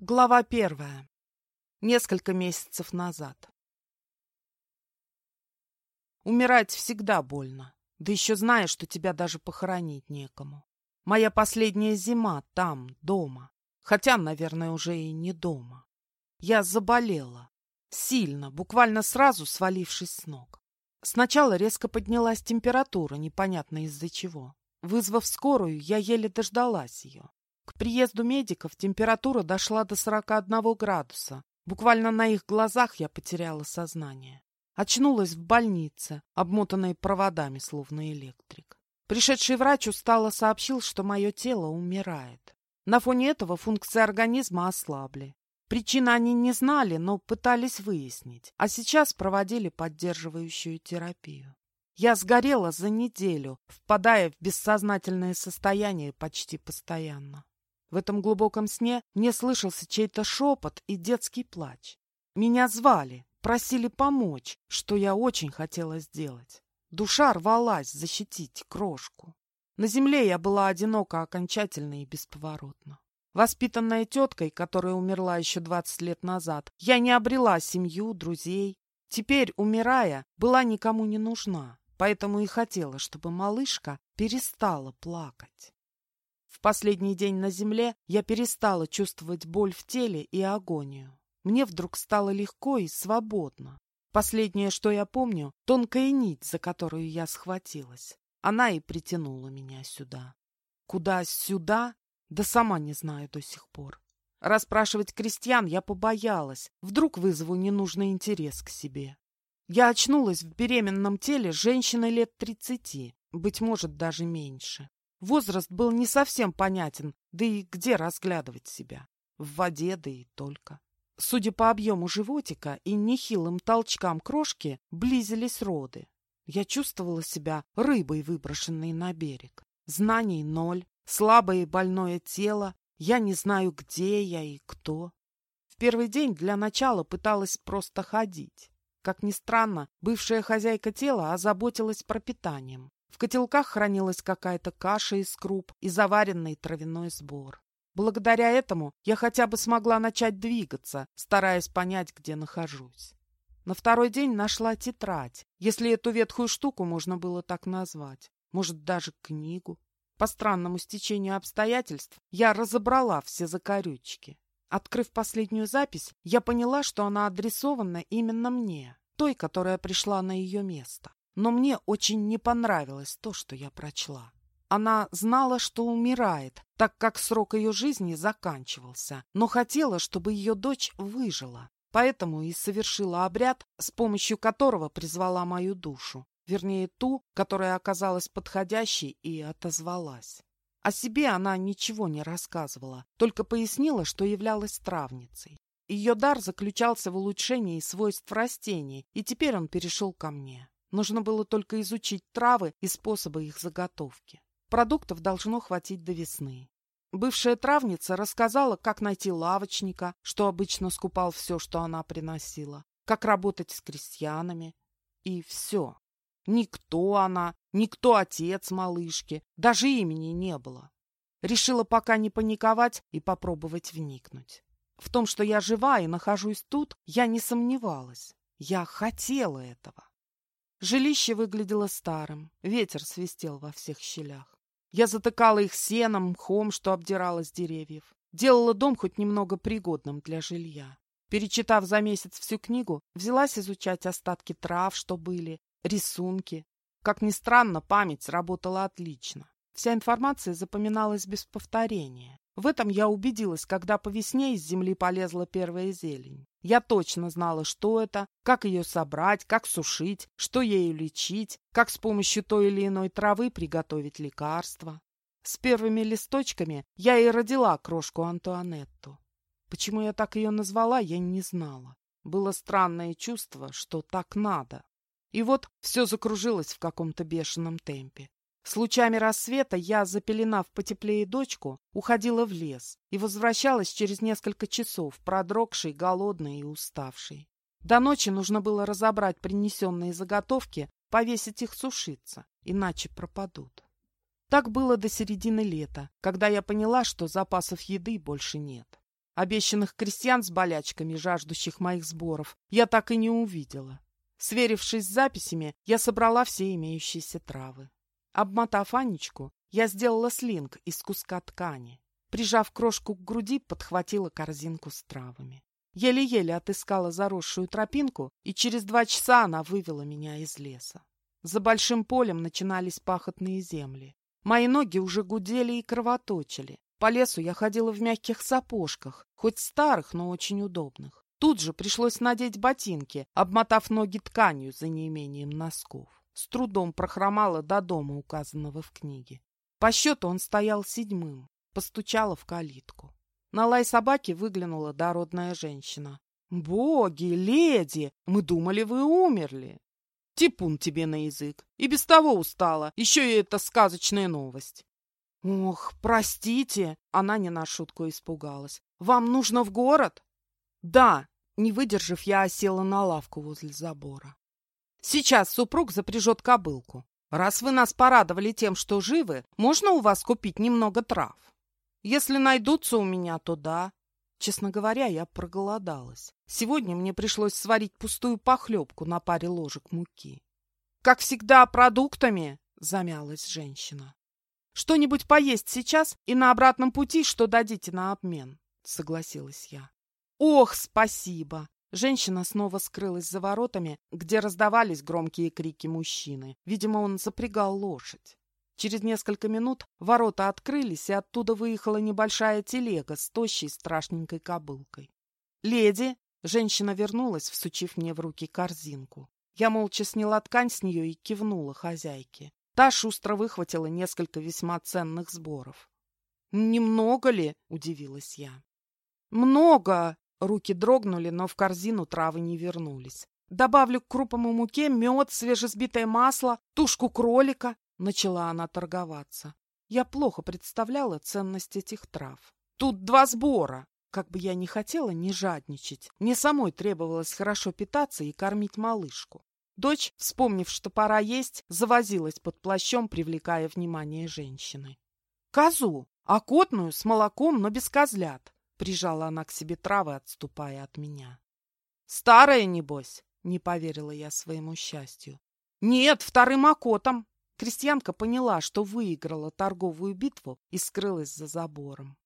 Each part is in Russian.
Глава первая. Несколько месяцев назад. Умирать всегда больно, да еще зная, что тебя даже похоронить некому. Моя последняя зима там, дома. Хотя, наверное, уже и не дома. Я заболела. Сильно, буквально сразу свалившись с ног. Сначала резко поднялась температура, непонятно из-за чего. Вызвав скорую, я еле дождалась ее. К приезду медиков температура дошла до 41 градуса. Буквально на их глазах я потеряла сознание. Очнулась в больнице, обмотанной проводами, словно электрик. Пришедший врач устало сообщил, что мое тело умирает. На фоне этого функции организма ослабли. Причины они не знали, но пытались выяснить, а сейчас проводили поддерживающую терапию. Я сгорела за неделю, впадая в бессознательное состояние почти постоянно. В этом глубоком сне мне слышался чей-то шепот и детский плач. Меня звали, просили помочь, что я очень хотела сделать. Душа рвалась защитить крошку. На земле я была одинока окончательно и бесповоротно. Воспитанная теткой, которая умерла еще двадцать лет назад, я не обрела семью, друзей. Теперь, умирая, была никому не нужна, поэтому и хотела, чтобы малышка перестала плакать. Последний день на земле я перестала чувствовать боль в теле и агонию. Мне вдруг стало легко и свободно. Последнее, что я помню, тонкая нить, за которую я схватилась. Она и притянула меня сюда. Куда сюда? Да сама не знаю до сих пор. Расспрашивать крестьян я побоялась. Вдруг вызову ненужный интерес к себе. Я очнулась в беременном теле женщины лет тридцати, быть может, даже меньше. Возраст был не совсем понятен, да и где разглядывать себя? В воде, да и только. Судя по объему животика и нехилым толчкам крошки, близились роды. Я чувствовала себя рыбой, выброшенной на берег. Знаний ноль, слабое и больное тело, я не знаю, где я и кто. В первый день для начала пыталась просто ходить. Как ни странно, бывшая хозяйка тела озаботилась пропитанием. В котелках хранилась какая-то каша из круп и заваренный травяной сбор. Благодаря этому я хотя бы смогла начать двигаться, стараясь понять, где нахожусь. На второй день нашла тетрадь, если эту ветхую штуку можно было так назвать. Может, даже книгу. По странному стечению обстоятельств я разобрала все закорючки. Открыв последнюю запись, я поняла, что она адресована именно мне, той, которая пришла на ее место. Но мне очень не понравилось то, что я прочла. Она знала, что умирает, так как срок ее жизни заканчивался, но хотела, чтобы ее дочь выжила. Поэтому и совершила обряд, с помощью которого призвала мою душу, вернее ту, которая оказалась подходящей и отозвалась. О себе она ничего не рассказывала, только пояснила, что являлась травницей. Ее дар заключался в улучшении свойств растений, и теперь он перешел ко мне. Нужно было только изучить травы и способы их заготовки. Продуктов должно хватить до весны. Бывшая травница рассказала, как найти лавочника, что обычно скупал все, что она приносила, как работать с крестьянами. И все. Никто она, никто отец малышки, даже имени не было. Решила пока не паниковать и попробовать вникнуть. В том, что я жива и нахожусь тут, я не сомневалась. Я хотела этого. Жилище выглядело старым, ветер свистел во всех щелях. Я затыкала их сеном, мхом, что обдирало с деревьев. Делала дом хоть немного пригодным для жилья. Перечитав за месяц всю книгу, взялась изучать остатки трав, что были, рисунки. Как ни странно, память работала отлично. Вся информация запоминалась без повторения. В этом я убедилась, когда по весне из земли полезла первая зелень. Я точно знала, что это, как ее собрать, как сушить, что ею лечить, как с помощью той или иной травы приготовить лекарство. С первыми листочками я и родила крошку Антуанетту. Почему я так ее назвала, я не знала. Было странное чувство, что так надо. И вот все закружилось в каком-то бешеном темпе. С лучами рассвета я, запеленав потеплее дочку, уходила в лес и возвращалась через несколько часов, продрогшей, голодной и уставшей. До ночи нужно было разобрать принесенные заготовки, повесить их сушиться, иначе пропадут. Так было до середины лета, когда я поняла, что запасов еды больше нет. Обещанных крестьян с болячками, жаждущих моих сборов, я так и не увидела. Сверившись с записями, я собрала все имеющиеся травы. Обмотав Анечку, я сделала слинг из куска ткани. Прижав крошку к груди, подхватила корзинку с травами. Еле-еле отыскала заросшую тропинку, и через два часа она вывела меня из леса. За большим полем начинались пахотные земли. Мои ноги уже гудели и кровоточили. По лесу я ходила в мягких сапожках, хоть старых, но очень удобных. Тут же пришлось надеть ботинки, обмотав ноги тканью за неимением носков. С трудом прохромала до дома, указанного в книге. По счету он стоял седьмым. Постучала в калитку. На лай собаки выглянула дородная женщина. «Боги, леди, мы думали, вы умерли!» Типун тебе на язык. И без того устала. Еще и эта сказочная новость. «Ох, простите!» Она не на шутку испугалась. «Вам нужно в город?» «Да!» Не выдержав, я осела на лавку возле забора. «Сейчас супруг запряжет кобылку. Раз вы нас порадовали тем, что живы, можно у вас купить немного трав? Если найдутся у меня, то да». Честно говоря, я проголодалась. Сегодня мне пришлось сварить пустую похлебку на паре ложек муки. «Как всегда, продуктами!» — замялась женщина. Что-нибудь поесть сейчас и на обратном пути, что дадите на обмен, согласилась я. Ох, спасибо. Женщина снова скрылась за воротами, где раздавались громкие крики мужчины. Видимо, он запрягал лошадь. Через несколько минут ворота открылись, и оттуда выехала небольшая телега с тощей страшненькой кобылкой. «Леди!» — женщина вернулась, всучив мне в руки корзинку. Я молча сняла ткань с нее и кивнула хозяйке. Та шустро выхватила несколько весьма ценных сборов. «Немного ли?» — удивилась я. «Много!» — руки дрогнули, но в корзину травы не вернулись. «Добавлю к крупам и муке мед, свежесбитое масло, тушку кролика», — начала она торговаться. Я плохо представляла ценность этих трав. «Тут два сбора!» Как бы я ни хотела не жадничать, мне самой требовалось хорошо питаться и кормить малышку. Дочь, вспомнив, что пора есть, завозилась под плащом, привлекая внимание женщины. «Козу! Окотную, с молоком, но без козлят!» Прижала она к себе травы, отступая от меня. «Старая, небось!» — не поверила я своему счастью. «Нет, вторым окотом!» Крестьянка поняла, что выиграла торговую битву и скрылась за забором.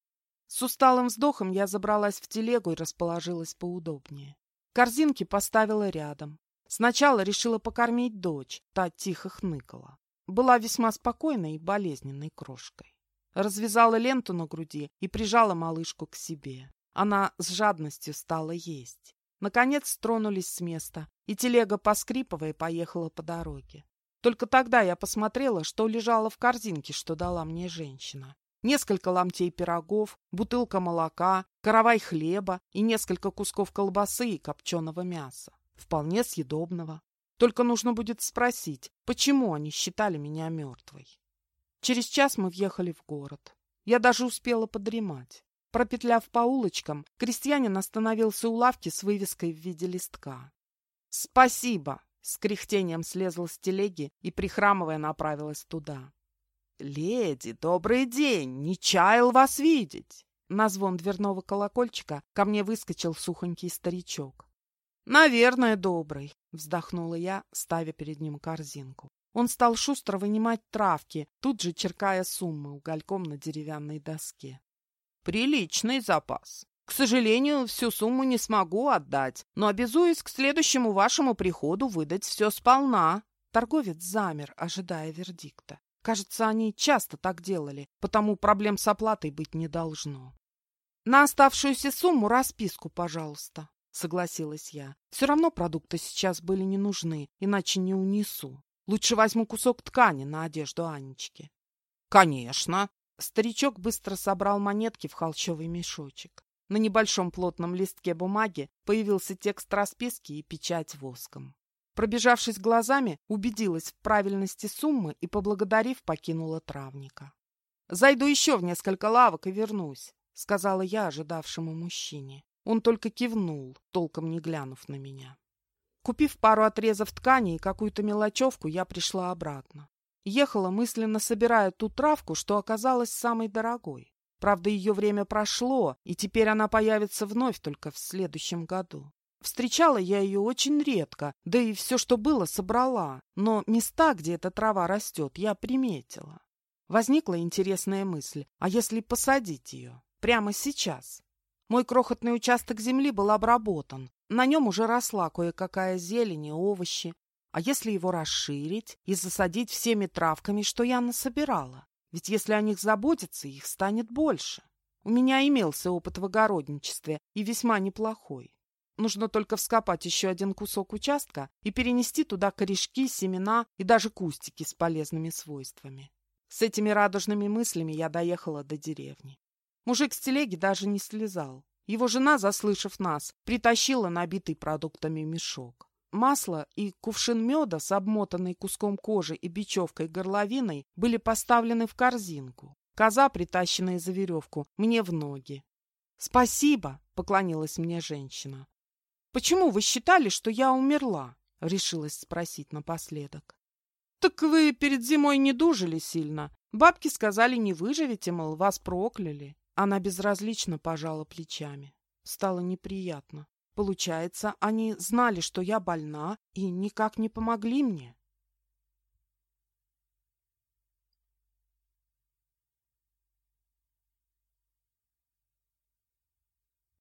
С усталым вздохом я забралась в телегу и расположилась поудобнее. Корзинки поставила рядом. Сначала решила покормить дочь, та тихо хныкала. Была весьма спокойной и болезненной крошкой. Развязала ленту на груди и прижала малышку к себе. Она с жадностью стала есть. Наконец тронулись с места, и телега, поскрипывая, поехала по дороге. Только тогда я посмотрела, что лежало в корзинке, что дала мне женщина. Несколько ломтей пирогов, бутылка молока, каравай хлеба и несколько кусков колбасы и копченого мяса вполне съедобного. Только нужно будет спросить, почему они считали меня мертвой. Через час мы въехали в город. Я даже успела подремать. Пропетляв по улочкам, крестьянин остановился у лавки с вывеской в виде листка. «Спасибо!» — с кряхтением слезла с телеги и, прихрамывая, направилась туда. «Леди, добрый день! Не чаял вас видеть!» На звон дверного колокольчика ко мне выскочил сухонький старичок. «Наверное, добрый», — вздохнула я, ставя перед ним корзинку. Он стал шустро вынимать травки, тут же черкая суммы угольком на деревянной доске. «Приличный запас. К сожалению, всю сумму не смогу отдать, но обязуюсь к следующему вашему приходу выдать все сполна». Торговец замер, ожидая вердикта. Кажется, они часто так делали, потому проблем с оплатой быть не должно. «На оставшуюся сумму расписку, пожалуйста», — согласилась я. «Все равно продукты сейчас были не нужны, иначе не унесу. Лучше возьму кусок ткани на одежду Анечки». «Конечно!» Старичок быстро собрал монетки в холщовый мешочек. На небольшом плотном листке бумаги появился текст расписки и печать воском. Пробежавшись глазами, убедилась в правильности суммы и, поблагодарив, покинула травника. «Зайду еще в несколько лавок и вернусь», — сказала я ожидавшему мужчине. Он только кивнул, толком не глянув на меня. Купив пару отрезов ткани и какую-то мелочевку, я пришла обратно. Ехала, мысленно собирая ту травку, что оказалась самой дорогой. Правда, ее время прошло, и теперь она появится вновь только в следующем году. Встречала я ее очень редко, да и все, что было, собрала. Но места, где эта трава растет, я приметила. Возникла интересная мысль, а если посадить ее? Прямо сейчас? Мой крохотный участок земли был обработан. На нем уже росла кое-какая зелень и овощи. А если его расширить и засадить всеми травками, что я насобирала? Ведь если о них заботиться, их станет больше. У меня имелся опыт в огородничестве, и весьма неплохой. Нужно только вскопать еще один кусок участка и перенести туда корешки, семена и даже кустики с полезными свойствами. С этими радужными мыслями я доехала до деревни. Мужик с телеги даже не слезал. Его жена, заслышав нас, притащила набитый продуктами мешок. Масло и кувшин меда с обмотанной куском кожи и бечевкой горловиной были поставлены в корзинку. Коза, притащенная за веревку, мне в ноги. «Спасибо!» — поклонилась мне женщина. «Почему вы считали, что я умерла?» — решилась спросить напоследок. «Так вы перед зимой не дужили сильно. Бабки сказали, не выживете, мол, вас прокляли». Она безразлично пожала плечами. Стало неприятно. Получается, они знали, что я больна, и никак не помогли мне.